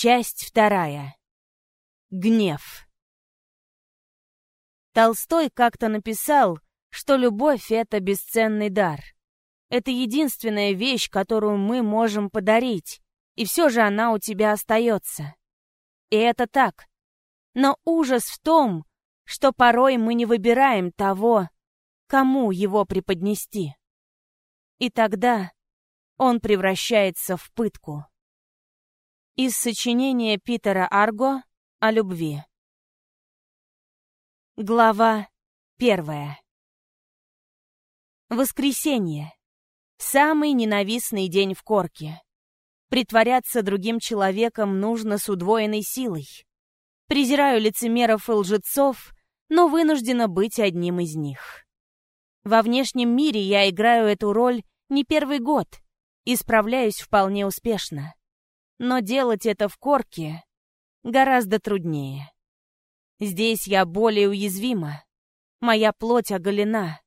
Часть вторая. Гнев. Толстой как-то написал, что любовь — это бесценный дар. Это единственная вещь, которую мы можем подарить, и все же она у тебя остается. И это так. Но ужас в том, что порой мы не выбираем того, кому его преподнести. И тогда он превращается в пытку. Из сочинения Питера Арго о любви. Глава первая. Воскресенье. Самый ненавистный день в корке. Притворяться другим человеком нужно с удвоенной силой. Презираю лицемеров и лжецов, но вынуждена быть одним из них. Во внешнем мире я играю эту роль не первый год и справляюсь вполне успешно. Но делать это в корке гораздо труднее. Здесь я более уязвима. Моя плоть оголена.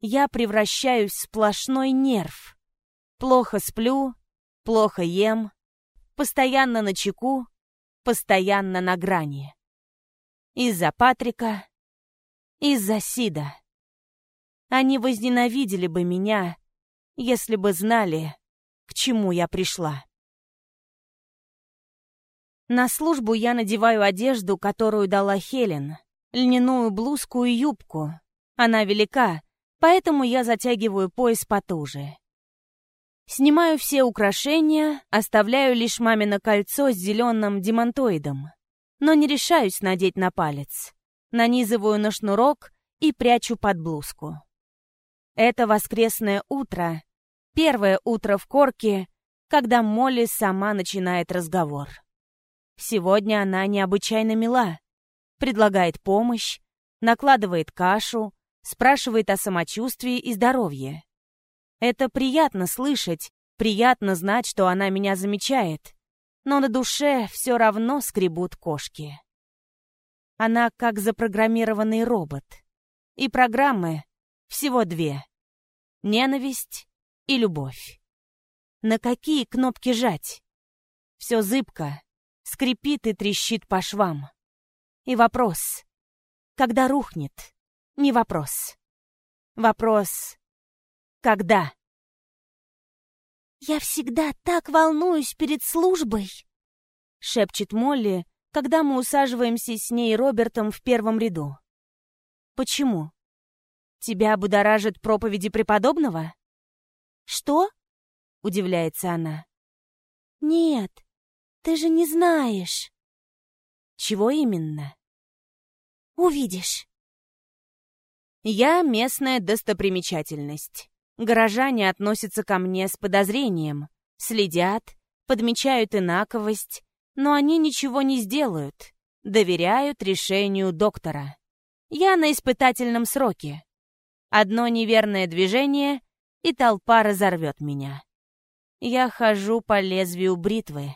Я превращаюсь в сплошной нерв. Плохо сплю, плохо ем, постоянно на чеку, постоянно на грани. Из-за Патрика, из-за Сида. Они возненавидели бы меня, если бы знали, к чему я пришла. На службу я надеваю одежду, которую дала Хелен. Льняную блузку и юбку. Она велика, поэтому я затягиваю пояс потуже. Снимаю все украшения, оставляю лишь мамино кольцо с зеленым демонтоидом. Но не решаюсь надеть на палец. Нанизываю на шнурок и прячу под блузку. Это воскресное утро, первое утро в корке, когда Молли сама начинает разговор. Сегодня она необычайно мила. Предлагает помощь, накладывает кашу, спрашивает о самочувствии и здоровье. Это приятно слышать, приятно знать, что она меня замечает. Но на душе все равно скребут кошки. Она как запрограммированный робот. И программы всего две. Ненависть и любовь. На какие кнопки жать? Все зыбко, скрипит и трещит по швам. И вопрос, когда рухнет, не вопрос. Вопрос, когда? «Я всегда так волнуюсь перед службой», — шепчет Молли, когда мы усаживаемся с ней и Робертом в первом ряду. «Почему? Тебя будоражит проповеди преподобного?» «Что?» — удивляется она. «Нет, ты же не знаешь. Чего именно? Увидишь. Я местная достопримечательность. Горожане относятся ко мне с подозрением, следят, подмечают инаковость, но они ничего не сделают, доверяют решению доктора. Я на испытательном сроке. Одно неверное движение, и толпа разорвет меня. Я хожу по лезвию бритвы.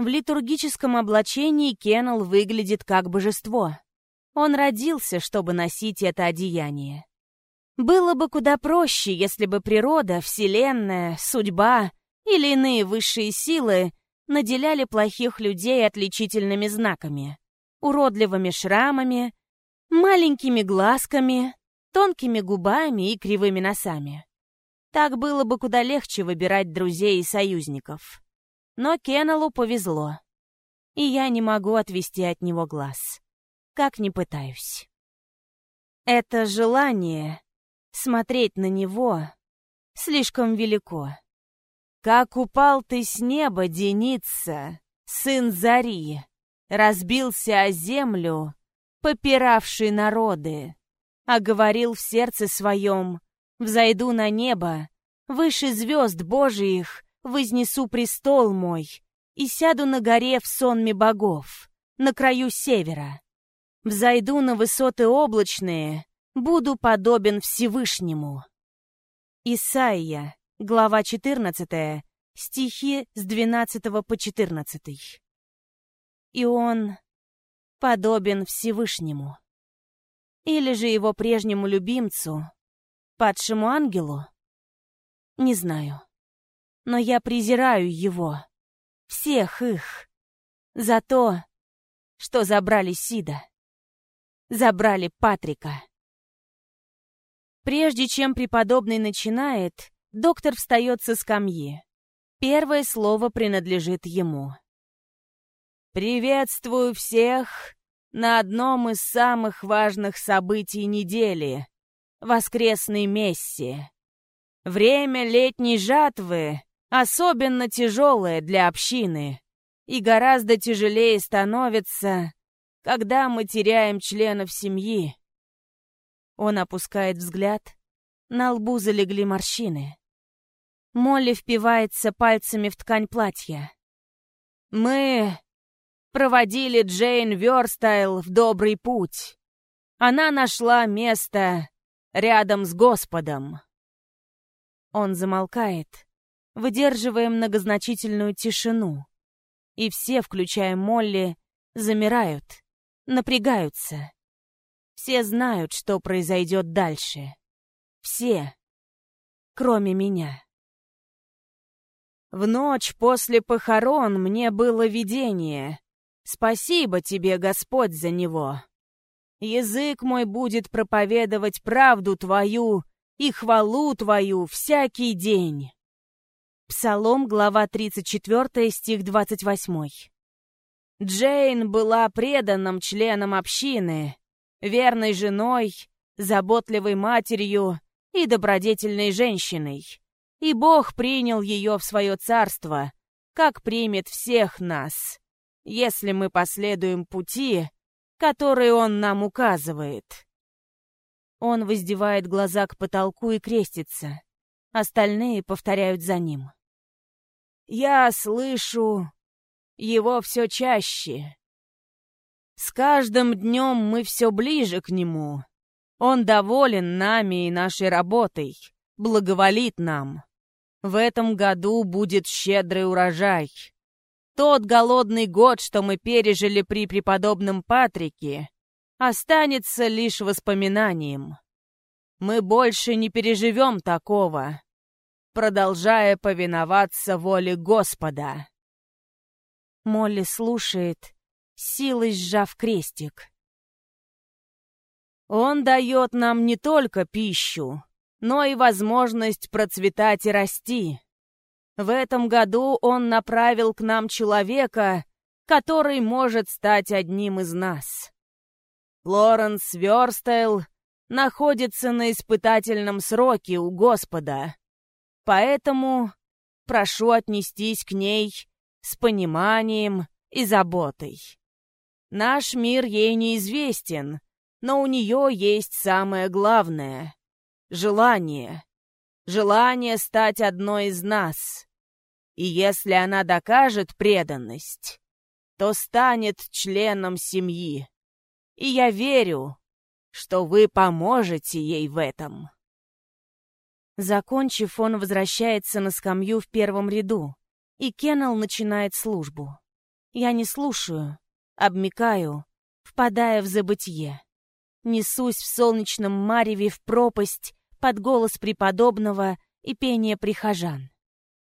В литургическом облачении Кеннел выглядит как божество. Он родился, чтобы носить это одеяние. Было бы куда проще, если бы природа, вселенная, судьба или иные высшие силы наделяли плохих людей отличительными знаками, уродливыми шрамами, маленькими глазками, тонкими губами и кривыми носами. Так было бы куда легче выбирать друзей и союзников. Но Кеннеллу повезло. И я не могу отвести от него глаз. Как ни пытаюсь. Это желание смотреть на него слишком велико. Как упал ты с неба, Деница, сын Зари, разбился о землю, попиравший народы, а говорил в сердце своем, взойду на небо, выше звезд Божиих, вознесу престол мой и сяду на горе в сонме богов, на краю севера. Взойду на высоты облачные, буду подобен Всевышнему. Исаия, глава 14, стихи с 12 по 14. И он подобен Всевышнему. Или же его прежнему любимцу, падшему ангелу? Не знаю но я презираю его. Всех их. За то, что забрали Сида. Забрали Патрика. Прежде чем преподобный начинает, доктор встает со скамьи. Первое слово принадлежит ему. «Приветствую всех на одном из самых важных событий недели — воскресной мессе. Время летней жатвы особенно тяжелое для общины и гораздо тяжелее становится, когда мы теряем членов семьи. Он опускает взгляд, на лбу залегли морщины. Молли впивается пальцами в ткань платья. «Мы проводили Джейн Верстайл в добрый путь. Она нашла место рядом с Господом». Он замолкает, выдерживая многозначительную тишину. И все, включая Молли, замирают, напрягаются. Все знают, что произойдет дальше. Все, кроме меня. В ночь после похорон мне было видение. Спасибо тебе, Господь, за него. Язык мой будет проповедовать правду твою и хвалу твою всякий день. Псалом, глава 34, стих 28. Джейн была преданным членом общины, верной женой, заботливой матерью и добродетельной женщиной и Бог принял ее в свое царство, как примет всех нас, если мы последуем пути, которые Он нам указывает. Он воздевает глаза к потолку и крестится. Остальные повторяют за ним. Я слышу его все чаще. С каждым днем мы все ближе к нему. Он доволен нами и нашей работой, благоволит нам. В этом году будет щедрый урожай. Тот голодный год, что мы пережили при преподобном Патрике, останется лишь воспоминанием. Мы больше не переживем такого, продолжая повиноваться воле Господа. Молли слушает, силой сжав крестик. Он дает нам не только пищу, но и возможность процветать и расти. В этом году он направил к нам человека, который может стать одним из нас. Лоренс Верстейл находится на испытательном сроке у Господа, поэтому прошу отнестись к ней с пониманием и заботой. Наш мир ей неизвестен, но у нее есть самое главное Желание. Желание стать одной из нас. И если она докажет преданность, то станет членом семьи. И я верю, что вы поможете ей в этом. Закончив, он возвращается на скамью в первом ряду, и Кеннел начинает службу. Я не слушаю, обмикаю, впадая в забытье. Несусь в солнечном мареве в пропасть, под голос преподобного и пение прихожан.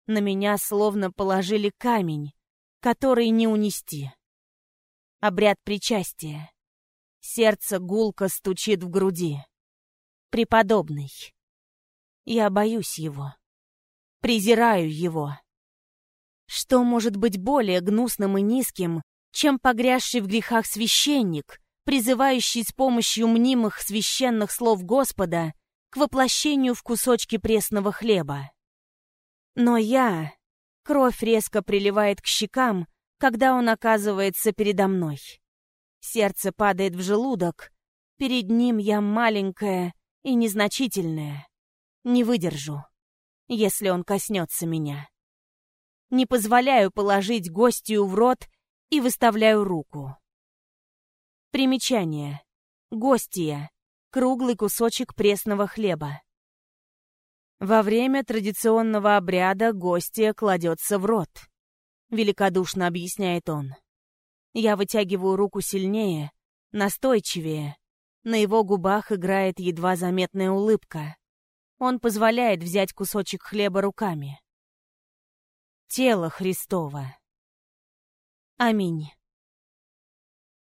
На меня словно положили камень, который не унести. Обряд причастия. Сердце гулко стучит в груди. Преподобный. Я боюсь его. Презираю его. Что может быть более гнусным и низким, чем погрязший в грехах священник, призывающий с помощью мнимых священных слов Господа к воплощению в кусочки пресного хлеба. Но я... Кровь резко приливает к щекам, когда он оказывается передо мной. Сердце падает в желудок. Перед ним я маленькая и незначительная. Не выдержу, если он коснется меня. Не позволяю положить гостью в рот и выставляю руку. Примечание. Гостья круглый кусочек пресного хлеба. Во время традиционного обряда гостья кладется в рот. Великодушно объясняет он. Я вытягиваю руку сильнее, настойчивее. На его губах играет едва заметная улыбка. Он позволяет взять кусочек хлеба руками. Тело Христово. Аминь.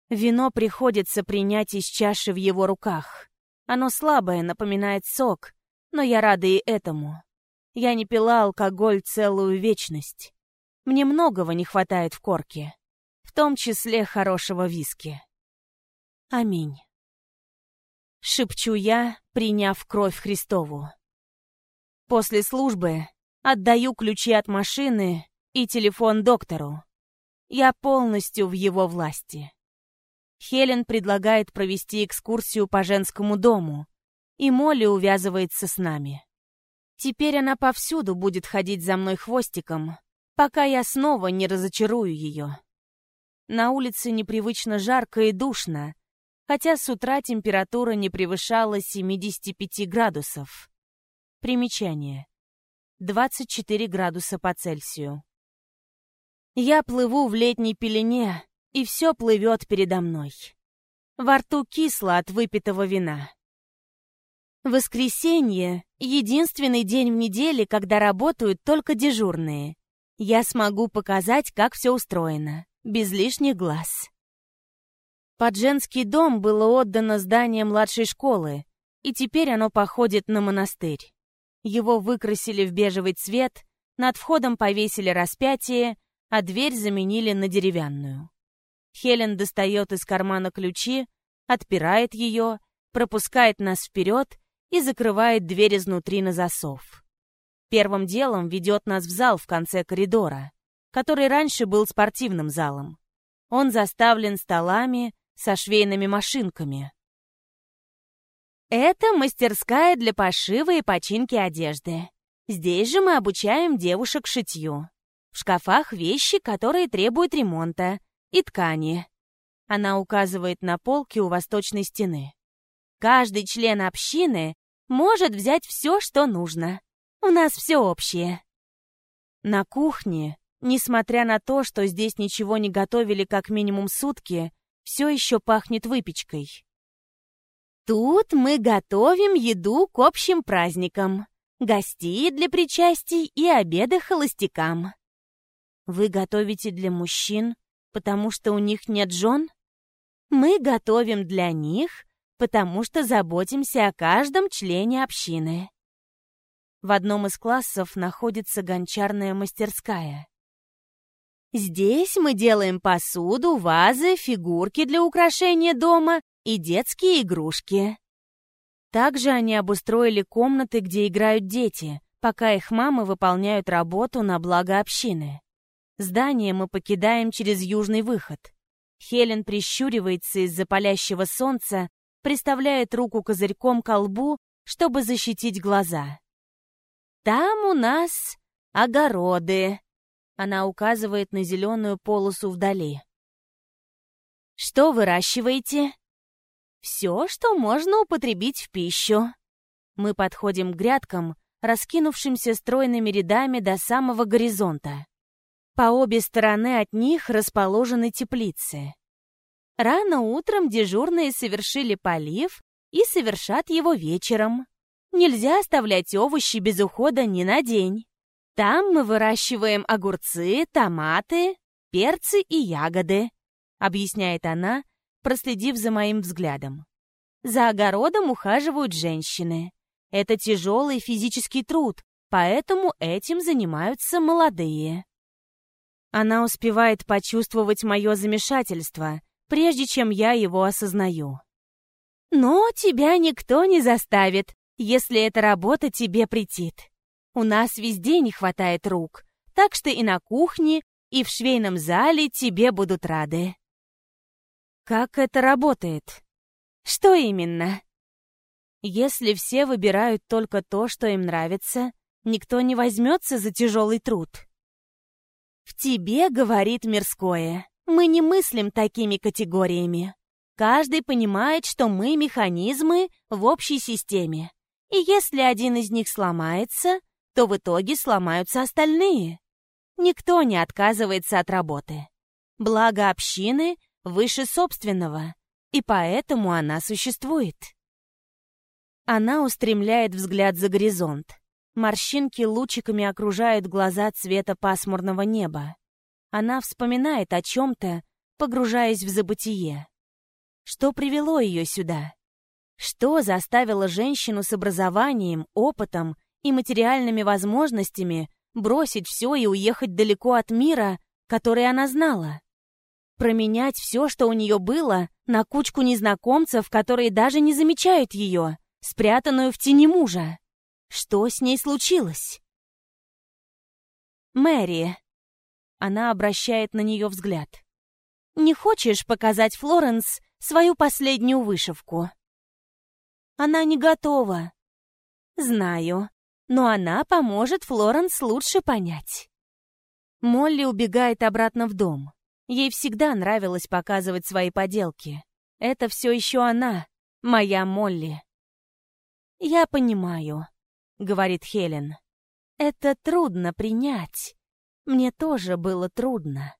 Вино приходится принять из чаши в его руках. Оно слабое, напоминает сок, но я рада и этому. Я не пила алкоголь целую вечность. Мне многого не хватает в корке, в том числе хорошего виски. Аминь. Шепчу я, приняв кровь Христову. После службы отдаю ключи от машины и телефон доктору. Я полностью в его власти. Хелен предлагает провести экскурсию по женскому дому, и Молли увязывается с нами. Теперь она повсюду будет ходить за мной хвостиком, пока я снова не разочарую ее. На улице непривычно жарко и душно, хотя с утра температура не превышала 75 градусов. Примечание. 24 градуса по Цельсию. Я плыву в летней пелене, и все плывет передо мной. Во рту кисло от выпитого вина. Воскресенье — единственный день в неделе, когда работают только дежурные. Я смогу показать, как все устроено, без лишних глаз. Под женский дом было отдано здание младшей школы, и теперь оно походит на монастырь. Его выкрасили в бежевый цвет, над входом повесили распятие, а дверь заменили на деревянную. Хелен достает из кармана ключи, отпирает ее, пропускает нас вперед и закрывает дверь изнутри на засов. Первым делом ведет нас в зал в конце коридора, который раньше был спортивным залом. Он заставлен столами со швейными машинками. Это мастерская для пошива и починки одежды. Здесь же мы обучаем девушек шитью. В шкафах вещи, которые требуют ремонта, и ткани. Она указывает на полки у восточной стены. Каждый член общины может взять все, что нужно. У нас все общее. На кухне, несмотря на то, что здесь ничего не готовили как минимум сутки, все еще пахнет выпечкой. Тут мы готовим еду к общим праздникам, гостей для причастий и обеды холостякам. Вы готовите для мужчин, потому что у них нет жен? Мы готовим для них, потому что заботимся о каждом члене общины. В одном из классов находится гончарная мастерская. Здесь мы делаем посуду, вазы, фигурки для украшения дома и детские игрушки. Также они обустроили комнаты, где играют дети, пока их мамы выполняют работу на благо общины. Здание мы покидаем через южный выход. Хелен прищуривается из-за палящего солнца, приставляет руку козырьком к лбу, чтобы защитить глаза. «Там у нас огороды», — она указывает на зеленую полосу вдали. «Что выращиваете?» «Все, что можно употребить в пищу». Мы подходим к грядкам, раскинувшимся стройными рядами до самого горизонта. По обе стороны от них расположены теплицы. Рано утром дежурные совершили полив и совершат его вечером. Нельзя оставлять овощи без ухода ни на день. Там мы выращиваем огурцы, томаты, перцы и ягоды, объясняет она, проследив за моим взглядом. За огородом ухаживают женщины. Это тяжелый физический труд, поэтому этим занимаются молодые. Она успевает почувствовать мое замешательство, прежде чем я его осознаю. Но тебя никто не заставит, если эта работа тебе претит. У нас везде не хватает рук, так что и на кухне, и в швейном зале тебе будут рады. Как это работает? Что именно? Если все выбирают только то, что им нравится, никто не возьмется за тяжелый труд. В тебе говорит мирское. Мы не мыслим такими категориями. Каждый понимает, что мы механизмы в общей системе. И если один из них сломается, то в итоге сломаются остальные. Никто не отказывается от работы. Благо общины выше собственного, и поэтому она существует. Она устремляет взгляд за горизонт. Морщинки лучиками окружают глаза цвета пасмурного неба. Она вспоминает о чем-то, погружаясь в забытие. Что привело ее сюда? Что заставило женщину с образованием, опытом и материальными возможностями бросить все и уехать далеко от мира, который она знала? Променять все, что у нее было, на кучку незнакомцев, которые даже не замечают ее, спрятанную в тени мужа. Что с ней случилось? Мэри. Она обращает на нее взгляд. Не хочешь показать Флоренс свою последнюю вышивку? Она не готова. Знаю, но она поможет Флоренс лучше понять. Молли убегает обратно в дом. Ей всегда нравилось показывать свои поделки. Это все еще она, моя Молли. «Я понимаю», — говорит Хелен. «Это трудно принять. Мне тоже было трудно.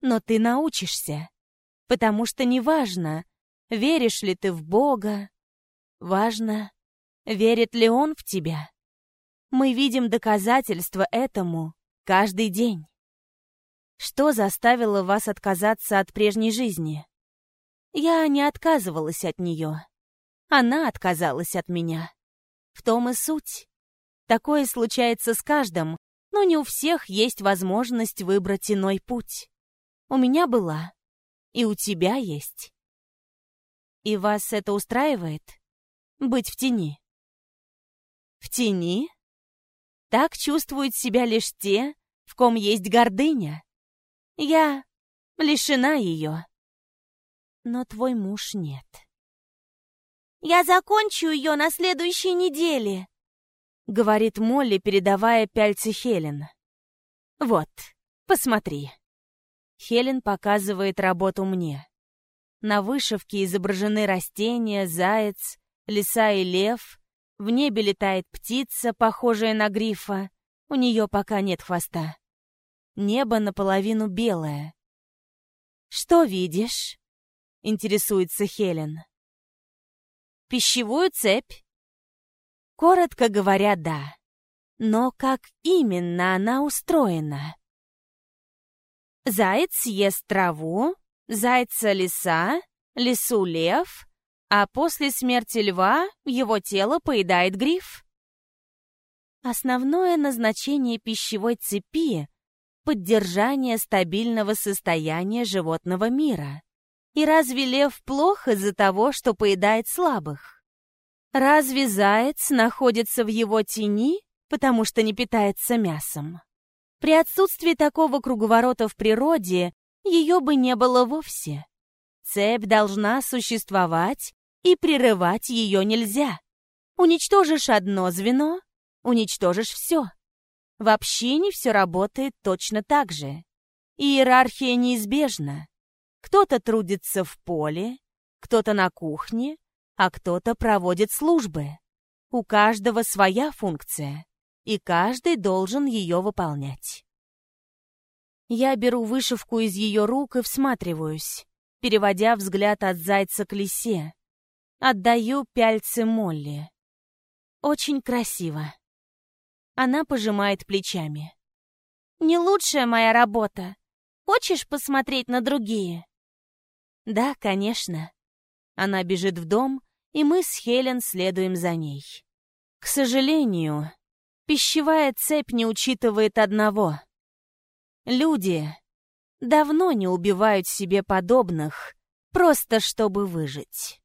Но ты научишься. Потому что неважно, веришь ли ты в Бога. Важно, верит ли Он в тебя. Мы видим доказательства этому каждый день. Что заставило вас отказаться от прежней жизни? Я не отказывалась от нее. Она отказалась от меня. В том и суть. Такое случается с каждым, но не у всех есть возможность выбрать иной путь. У меня была. И у тебя есть. И вас это устраивает? Быть в тени? В тени? Так чувствуют себя лишь те, в ком есть гордыня. Я лишена ее. Но твой муж нет. Я закончу ее на следующей неделе, говорит Молли, передавая пяльцы Хелен. Вот, посмотри. Хелен показывает работу мне. На вышивке изображены растения, заяц, лиса и лев. В небе летает птица, похожая на грифа. У нее пока нет хвоста. Небо наполовину белое. «Что видишь?» — интересуется Хелен. «Пищевую цепь?» Коротко говоря, да. Но как именно она устроена? Заяц ест траву, зайца лиса, лису лев, а после смерти льва его тело поедает гриф. Основное назначение пищевой цепи поддержание стабильного состояния животного мира. И разве лев плох из-за того, что поедает слабых? Разве заяц находится в его тени, потому что не питается мясом? При отсутствии такого круговорота в природе ее бы не было вовсе. Цепь должна существовать, и прерывать ее нельзя. Уничтожишь одно звено, уничтожишь все. В общине все работает точно так же. Иерархия неизбежна. Кто-то трудится в поле, кто-то на кухне, а кто-то проводит службы. У каждого своя функция, и каждый должен ее выполнять. Я беру вышивку из ее рук и всматриваюсь, переводя взгляд от зайца к лисе. Отдаю пяльцы Молли. Очень красиво. Она пожимает плечами. «Не лучшая моя работа. Хочешь посмотреть на другие?» «Да, конечно». Она бежит в дом, и мы с Хелен следуем за ней. К сожалению, пищевая цепь не учитывает одного. Люди давно не убивают себе подобных, просто чтобы выжить.